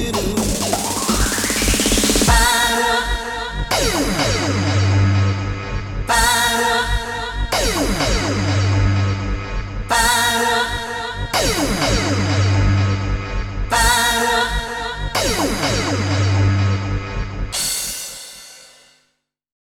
do.